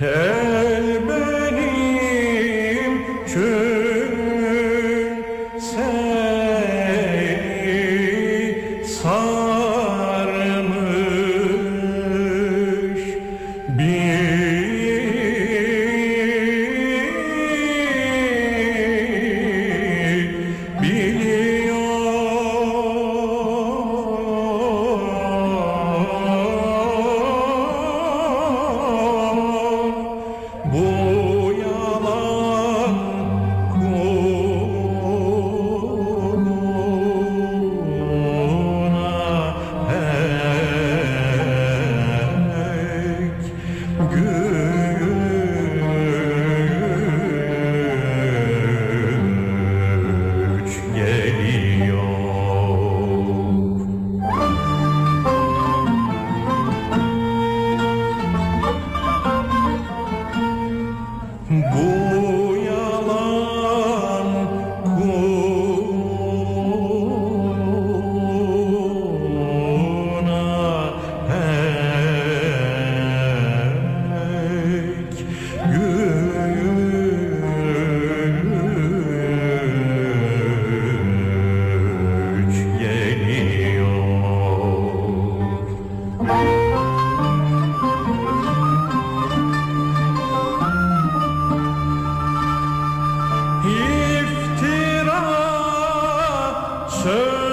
El benim çün seni sarmış. Bir good. Sir.